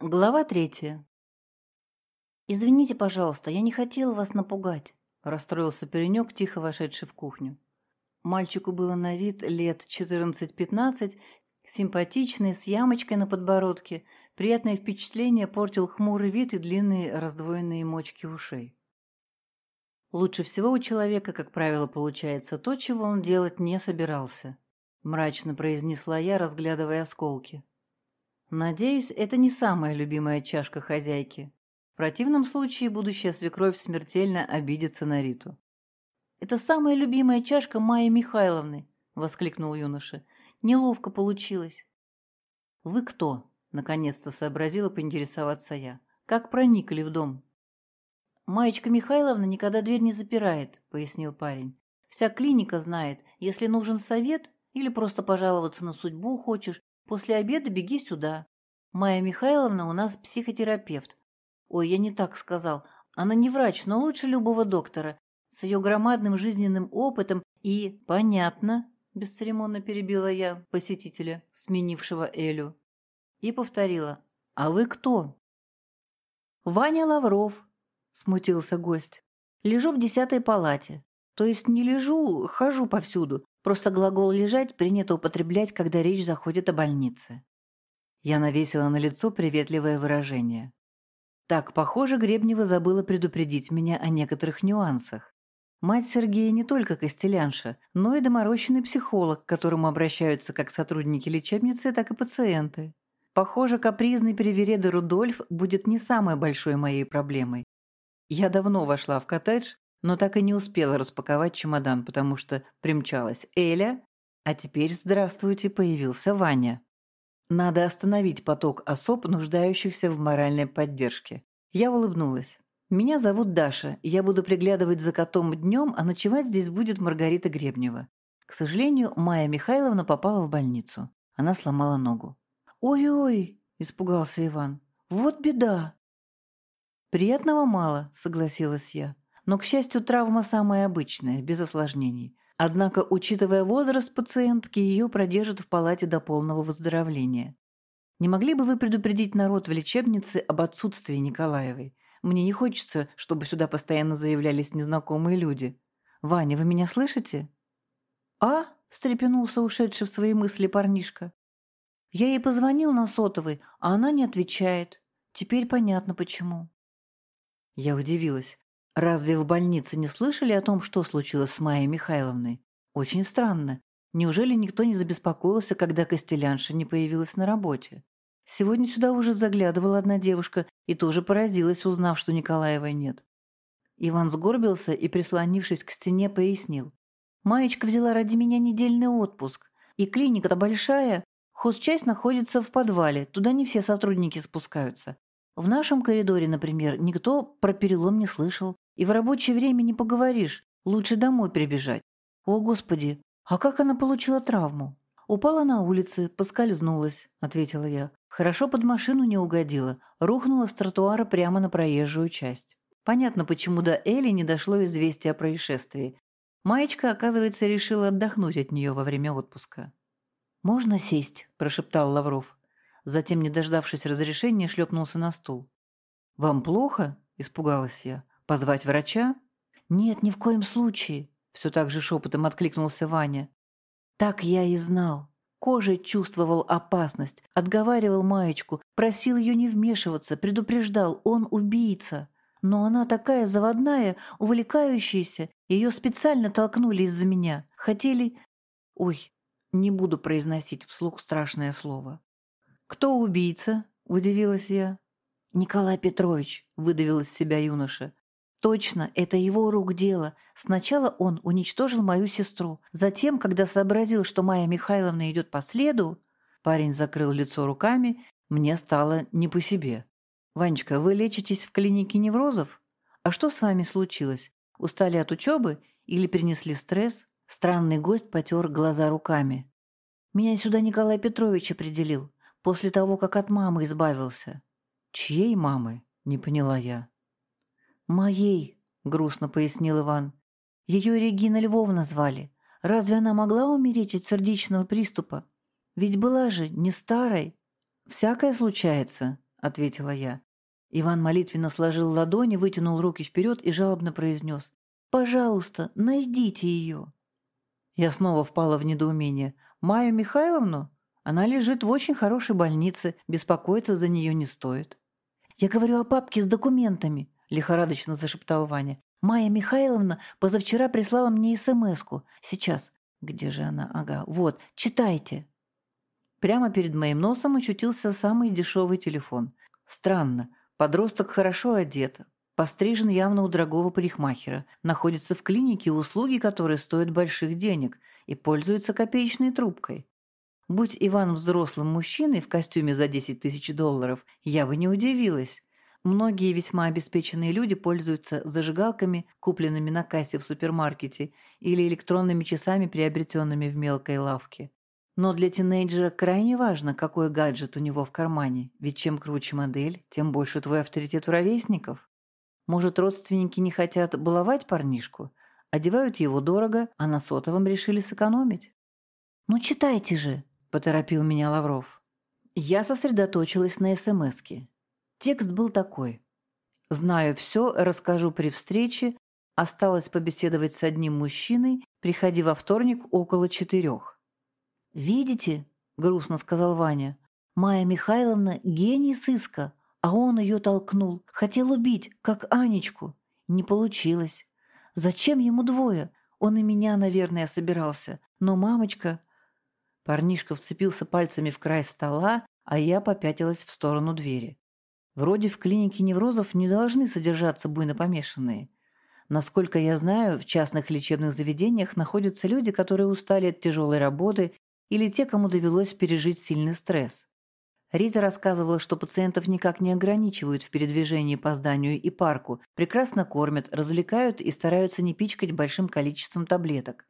Глава третья. «Извините, пожалуйста, я не хотел вас напугать», – расстроился паренек, тихо вошедший в кухню. Мальчику было на вид лет 14-15, симпатичный, с ямочкой на подбородке. Приятное впечатление портил хмурый вид и длинные раздвоенные мочки ушей. Лучше всего у человека, как правило, получается то, чего он делать не собирался, мрачно произнесла я, разглядывая осколки. Надеюсь, это не самая любимая чашка хозяйки. В противном случае будущая свекровь смертельно обидится на Риту. «Это самая любимая чашка Майи Михайловны!» — воскликнул юноша. «Неловко получилось». «Вы кто?» — наконец-то сообразила поинтересоваться я. «Как проникли в дом?» «Маечка Михайловна никогда дверь не запирает», — пояснил парень. «Вся клиника знает, если нужен совет или просто пожаловаться на судьбу хочешь, После обеда беги сюда. Майя Михайловна у нас психотерапевт. Ой, я не так сказал. Она не врач, но лучше любого доктора. С ее громадным жизненным опытом и... Понятно, бесцеремонно перебила я посетителя, сменившего Элю. И повторила. А вы кто? Ваня Лавров, смутился гость. Лежу в десятой палате. То есть не лежу, хожу повсюду. Просто глагол «лежать» принято употреблять, когда речь заходит о больнице. Я навесила на лицо приветливое выражение. Так, похоже, Гребнева забыла предупредить меня о некоторых нюансах. Мать Сергея не только костелянша, но и доморощенный психолог, к которому обращаются как сотрудники лечебницы, так и пациенты. Похоже, капризный привереда Рудольф будет не самой большой моей проблемой. Я давно вошла в коттедж но так и не успела распаковать чемодан, потому что примчалась Эля, а теперь, здравствуйте, появился Ваня. Надо остановить поток особ, нуждающихся в моральной поддержке. Я улыбнулась. «Меня зовут Даша, я буду приглядывать за котом днем, а ночевать здесь будет Маргарита Гребнева». К сожалению, Майя Михайловна попала в больницу. Она сломала ногу. «Ой-ой!» – испугался Иван. «Вот беда!» «Приятного мало», – согласилась я. Но, к счастью, травма самая обычная, без осложнений. Однако, учитывая возраст пациентки, ее продержат в палате до полного выздоровления. Не могли бы вы предупредить народ в лечебнице об отсутствии Николаевой? Мне не хочется, чтобы сюда постоянно заявлялись незнакомые люди. Ваня, вы меня слышите? А? встрепенулся ушедший в свои мысли парнишка. Я ей позвонил на сотовый, а она не отвечает. Теперь понятно почему. Я удивилась. Разве в больнице не слышали о том, что случилось с Майей Михайловной? Очень странно. Неужели никто не забеспокоился, когда Костелянша не появилась на работе? Сегодня сюда уже заглядывала одна девушка и тоже поразилась, узнав, что Николаевой нет. Иван сгорбился и, прислонившись к стене, пояснил. «Маечка взяла ради меня недельный отпуск. И клиника-то большая. Хозчасть находится в подвале, туда не все сотрудники спускаются. В нашем коридоре, например, никто про перелом не слышал. И в рабочее время не поговоришь, лучше домой прибежать. О, Господи, а как она получила травму? Упала на улице, поскользнулась, ответила я. Хорошо под машину не угодила, рухнула с тротуара прямо на проезжую часть. Понятно, почему до Эли не дошло известие о происшествии. Маечка, оказывается, решила отдохнуть от нее во время отпуска. «Можно сесть?» – прошептал Лавров. Затем, не дождавшись разрешения, шлепнулся на стул. «Вам плохо?» – испугалась я. Позвать врача? Нет, ни в коем случае, все так же шепотом откликнулся Ваня. Так я и знал. Кожей чувствовал опасность, отговаривал маечку, просил ее не вмешиваться, предупреждал, он убийца. Но она такая заводная, увлекающаяся, ее специально толкнули из-за меня. Хотели... Ой, не буду произносить вслух страшное слово. «Кто убийца?» – удивилась я. «Николай Петрович», – выдавил из себя юноша. Точно, это его рук дело. Сначала он уничтожил мою сестру. Затем, когда сообразил, что Майя Михайловна идет по следу, парень закрыл лицо руками, мне стало не по себе. «Ванечка, вы лечитесь в клинике неврозов? А что с вами случилось? Устали от учебы или перенесли стресс?» Странный гость потер глаза руками. «Меня сюда Николай Петрович определил, после того, как от мамы избавился». «Чьей мамы?» – не поняла я. «Моей», — грустно пояснил Иван. «Ее Регина Львовна звали. Разве она могла умереть от сердечного приступа? Ведь была же не старой». «Всякое случается», — ответила я. Иван молитвенно сложил ладони, вытянул руки вперед и жалобно произнес. «Пожалуйста, найдите ее». Я снова впала в недоумение. «Майю Михайловну? Она лежит в очень хорошей больнице, беспокоиться за нее не стоит». «Я говорю о папке с документами», — лихорадочно зашептал Ваня. «Майя Михайловна позавчера прислала мне СМС-ку. Сейчас. Где же она? Ага, вот, читайте». Прямо перед моим носом очутился самый дешевый телефон. Странно, подросток хорошо одет, пострижен явно у дорогого парикмахера, находится в клинике, услуги которой стоят больших денег, и пользуется копеечной трубкой. Будь Иван взрослым мужчиной в костюме за 10 тысяч долларов, я бы не удивилась. Многие весьма обеспеченные люди пользуются зажигалками, купленными на кассе в супермаркете, или электронными часами, приобретенными в мелкой лавке. Но для тинейджера крайне важно, какой гаджет у него в кармане, ведь чем круче модель, тем больше твой авторитет у ровесников. Может, родственники не хотят баловать парнишку, одевают его дорого, а на сотовом решили сэкономить? «Ну, читайте же!» – поторопил меня Лавров. Я сосредоточилась на СМСке. Текст был такой. «Знаю все, расскажу при встрече. Осталось побеседовать с одним мужчиной. Приходи во вторник около четырех». «Видите?» — грустно сказал Ваня. «Майя Михайловна — гений сыска, а он ее толкнул. Хотел убить, как Анечку. Не получилось. Зачем ему двое? Он и меня, наверное, собирался. Но мамочка...» Парнишка вцепился пальцами в край стола, а я попятилась в сторону двери. Вроде в клинике неврозов не должны содержаться буйно помешанные. Насколько я знаю, в частных лечебных заведениях находятся люди, которые устали от тяжелой работы или те, кому довелось пережить сильный стресс. Рита рассказывала, что пациентов никак не ограничивают в передвижении по зданию и парку, прекрасно кормят, развлекают и стараются не пичкать большим количеством таблеток.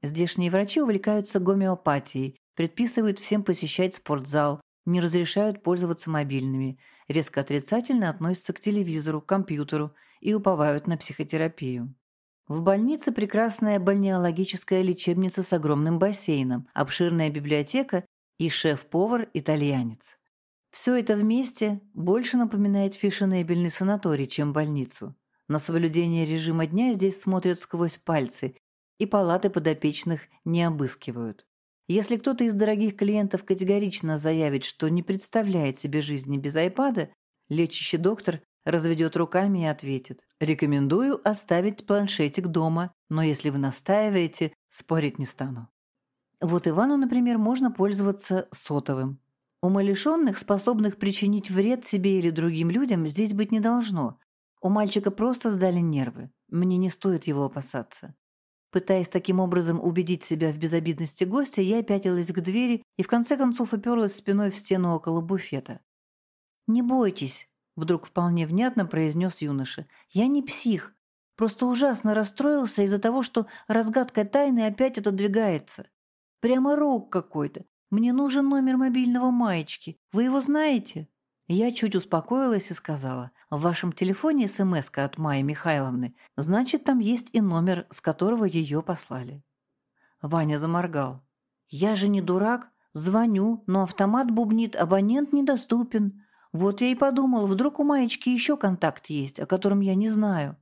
Здешние врачи увлекаются гомеопатией, предписывают всем посещать спортзал, не разрешают пользоваться мобильными, резко отрицательно относятся к телевизору, компьютеру и уповают на психотерапию. В больнице прекрасная бальнеологическая лечебница с огромным бассейном, обширная библиотека и шеф-повар-итальянец. Все это вместе больше напоминает фешенебельный санаторий, чем больницу. На соблюдение режима дня здесь смотрят сквозь пальцы, и палаты подопечных не обыскивают. Если кто-то из дорогих клиентов категорично заявит, что не представляет себе жизни без айпада, лечащий доктор разведет руками и ответит. Рекомендую оставить планшетик дома, но если вы настаиваете, спорить не стану. Вот Ивану, например, можно пользоваться сотовым. Умалишенных, способных причинить вред себе или другим людям, здесь быть не должно. У мальчика просто сдали нервы. Мне не стоит его опасаться. Пытаясь таким образом убедить себя в безобидности гостя, я пятилась к двери и в конце концов уперлась спиной в стену около буфета. «Не бойтесь», Вдруг вполне внятно произнес юноша. «Я не псих. Просто ужасно расстроился из-за того, что разгадка тайны опять отодвигается. Прямо рок какой-то. Мне нужен номер мобильного маечки. Вы его знаете?» Я чуть успокоилась и сказала, «В вашем телефоне смс от Майи Михайловны. Значит, там есть и номер, с которого ее послали». Ваня заморгал. «Я же не дурак. Звоню, но автомат бубнит, абонент недоступен. Вот я и подумал, вдруг у Маечки еще контакт есть, о котором я не знаю.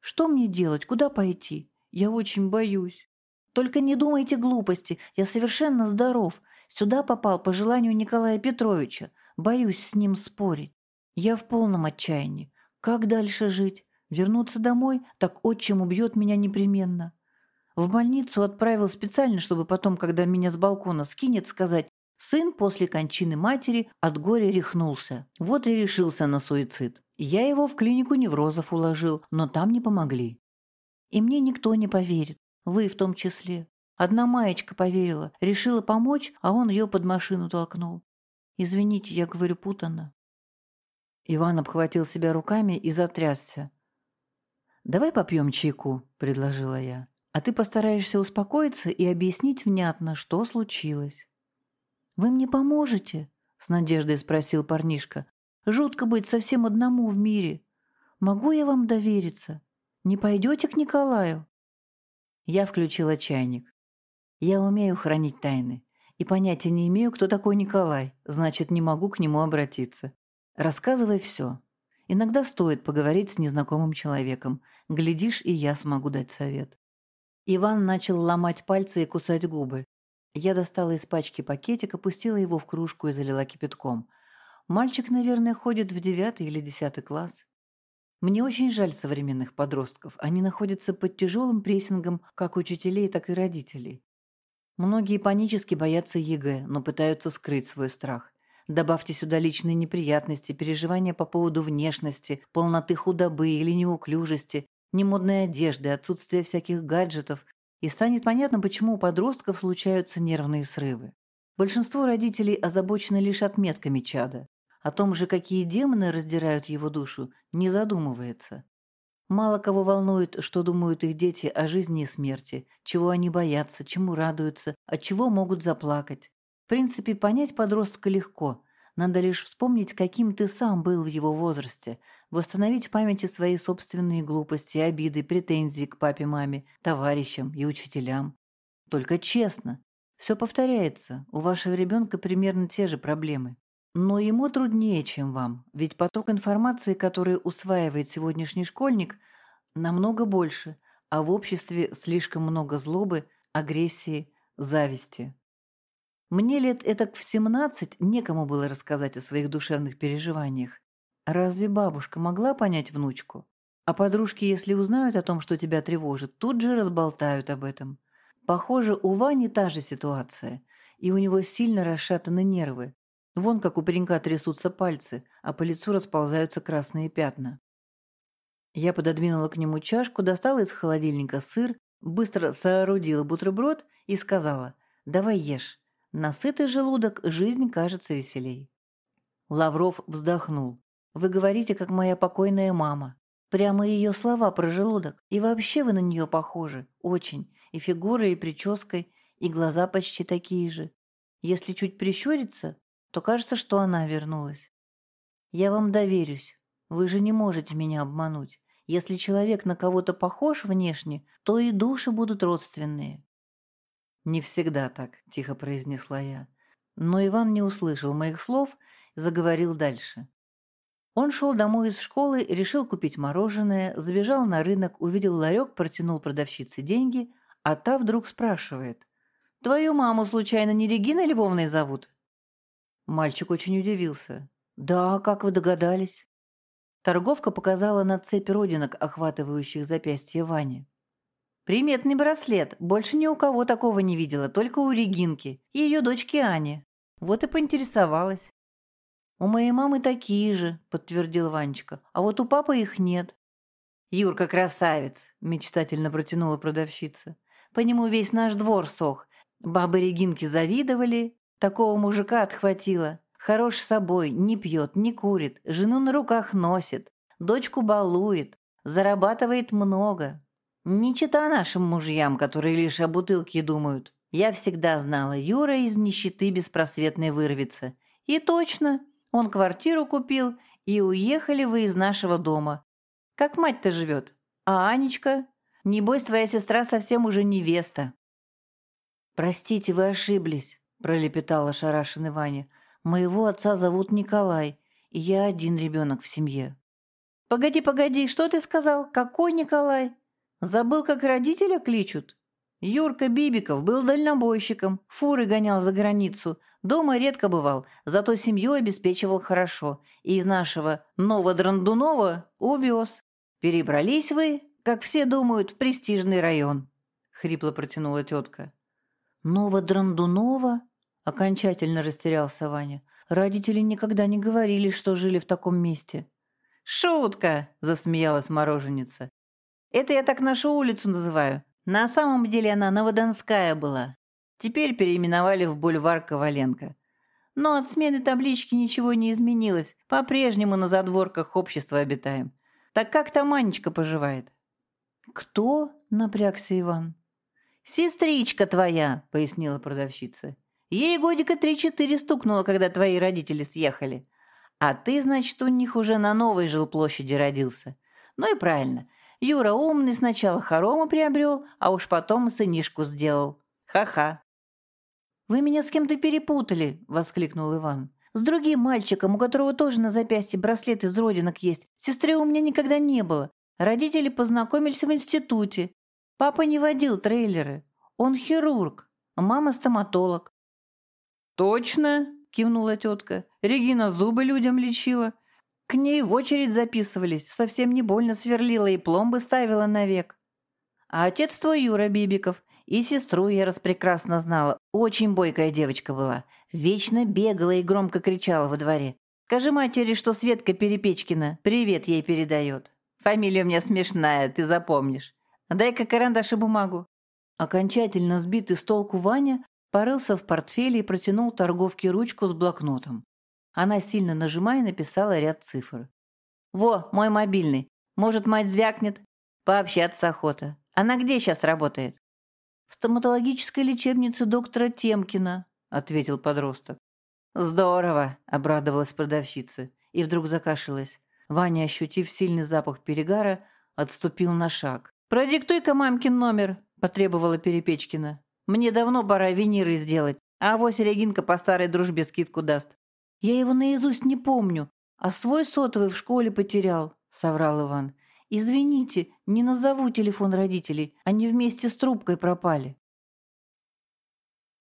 Что мне делать, куда пойти? Я очень боюсь. Только не думайте глупости, я совершенно здоров. Сюда попал по желанию Николая Петровича. Боюсь с ним спорить. Я в полном отчаянии. Как дальше жить? Вернуться домой? Так отчим убьет меня непременно. В больницу отправил специально, чтобы потом, когда меня с балкона скинет, сказать Сын после кончины матери от горя рехнулся. Вот и решился на суицид. Я его в клинику неврозов уложил, но там не помогли. И мне никто не поверит. Вы в том числе. Одна маечка поверила, решила помочь, а он ее под машину толкнул. Извините, я говорю путанно. Иван обхватил себя руками и затрясся. «Давай попьем чайку», — предложила я. «А ты постараешься успокоиться и объяснить внятно, что случилось». «Вы мне поможете?» — с надеждой спросил парнишка. «Жутко быть совсем одному в мире. Могу я вам довериться? Не пойдете к Николаю?» Я включила чайник. Я умею хранить тайны. И понятия не имею, кто такой Николай, значит, не могу к нему обратиться. Рассказывай все. Иногда стоит поговорить с незнакомым человеком. Глядишь, и я смогу дать совет. Иван начал ломать пальцы и кусать губы. Я достала из пачки пакетик, опустила его в кружку и залила кипятком. Мальчик, наверное, ходит в девятый или десятый класс. Мне очень жаль современных подростков. Они находятся под тяжелым прессингом как учителей, так и родителей. Многие панически боятся ЕГЭ, но пытаются скрыть свой страх. Добавьте сюда личные неприятности, переживания по поводу внешности, полноты худобы или неуклюжести, немодной одежды, отсутствие всяких гаджетов, и станет понятно, почему у подростков случаются нервные срывы. Большинство родителей озабочены лишь отметками чада. О том же, какие демоны раздирают его душу, не задумывается. Мало кого волнует, что думают их дети о жизни и смерти, чего они боятся, чему радуются, от чего могут заплакать. В принципе, понять подростка легко. Надо лишь вспомнить, каким ты сам был в его возрасте, восстановить в памяти свои собственные глупости, обиды, претензии к папе-маме, товарищам и учителям. Только честно. Все повторяется. У вашего ребенка примерно те же проблемы. Но ему труднее, чем вам, ведь поток информации, который усваивает сегодняшний школьник, намного больше, а в обществе слишком много злобы, агрессии, зависти. Мне лет этак в 17 некому было рассказать о своих душевных переживаниях. Разве бабушка могла понять внучку? А подружки, если узнают о том, что тебя тревожит, тут же разболтают об этом. Похоже, у Вани та же ситуация, и у него сильно расшатаны нервы. Вон как у паренька трясутся пальцы, а по лицу расползаются красные пятна. Я пододвинула к нему чашку, достала из холодильника сыр, быстро соорудила бутерброд и сказала «Давай ешь. На сытый желудок жизнь кажется веселей». Лавров вздохнул. «Вы говорите, как моя покойная мама. Прямо ее слова про желудок. И вообще вы на нее похожи. Очень. И фигурой, и прической, и глаза почти такие же. Если чуть прищуриться, то кажется, что она вернулась. Я вам доверюсь. Вы же не можете меня обмануть. Если человек на кого-то похож внешне, то и души будут родственные. Не всегда так, тихо произнесла я. Но Иван не услышал моих слов заговорил дальше. Он шел домой из школы, решил купить мороженое, забежал на рынок, увидел ларек, протянул продавщице деньги, а та вдруг спрашивает. «Твою маму, случайно, не Регина Львовной зовут?» Мальчик очень удивился. «Да, как вы догадались?» Торговка показала на цепь родинок, охватывающих запястье Вани. «Приметный браслет. Больше ни у кого такого не видела, только у Регинки и ее дочки Ани. Вот и поинтересовалась». «У моей мамы такие же», — подтвердил Ванечка, «а вот у папы их нет». «Юрка красавец», — мечтательно протянула продавщица. «По нему весь наш двор сох. Бабы Регинки завидовали, Такого мужика отхватила. Хорош собой, не пьет, не курит, жену на руках носит, дочку балует, зарабатывает много. Не чита нашим мужьям, которые лишь о бутылке думают. Я всегда знала, Юра из нищеты беспросветной вырвется. И точно, он квартиру купил, и уехали вы из нашего дома. Как мать-то живет? А Анечка? Небось, твоя сестра совсем уже невеста. Простите, вы ошиблись пролепетал ошарашенный Ваня. «Моего отца зовут Николай, и я один ребенок в семье». «Погоди, погоди, что ты сказал? Какой Николай? Забыл, как родителя кличут?» Юрка Бибиков был дальнобойщиком, фуры гонял за границу, дома редко бывал, зато семью обеспечивал хорошо, и из нашего Новодрандунова увез. Перебрались вы, как все думают, в престижный район», — хрипло протянула тетка. «Новодрандунова?» Окончательно растерялся Ваня. Родители никогда не говорили, что жили в таком месте. «Шутка!» – засмеялась мороженица. «Это я так нашу улицу называю. На самом деле она Новодонская была. Теперь переименовали в бульвар Коваленко. Но от смены таблички ничего не изменилось. По-прежнему на задворках общества обитаем. Так как там Анечка поживает?» «Кто?» – напрягся Иван. «Сестричка твоя», – пояснила продавщица. Ей годика три-четыре стукнуло, когда твои родители съехали. А ты, значит, у них уже на новой жилплощади родился. Ну и правильно. Юра умный сначала хорому приобрел, а уж потом сынишку сделал. Ха-ха. «Вы меня с кем-то перепутали!» — воскликнул Иван. С другим мальчиком, у которого тоже на запястье браслет из родинок есть. Сестры у меня никогда не было. Родители познакомились в институте. Папа не водил трейлеры. Он хирург, мама стоматолог. «Точно?» – кивнула тетка. «Регина зубы людям лечила. К ней в очередь записывались, совсем не больно сверлила и пломбы ставила навек. А отец твой Юра Бибиков, и сестру я распрекрасно знала. Очень бойкая девочка была. Вечно бегала и громко кричала во дворе. Скажи матери, что Светка Перепечкина привет ей передает. Фамилия у меня смешная, ты запомнишь. Дай-ка карандаш и бумагу». Окончательно сбитый с толку Ваня порылся в портфеле и протянул торговке ручку с блокнотом. Она, сильно нажимая, написала ряд цифр. «Во, мой мобильный. Может, мать звякнет? Пообщаться охота. Она где сейчас работает?» «В стоматологической лечебнице доктора Темкина», — ответил подросток. «Здорово», — обрадовалась продавщица и вдруг закашлялась. Ваня, ощутив сильный запах перегара, отступил на шаг. «Продиктуй-ка мамкин номер», — потребовала Перепечкина. «Мне давно пора виниры сделать, а авось Регинка по старой дружбе скидку даст». «Я его наизусть не помню, а свой сотовый в школе потерял», — соврал Иван. «Извините, не назову телефон родителей, они вместе с трубкой пропали».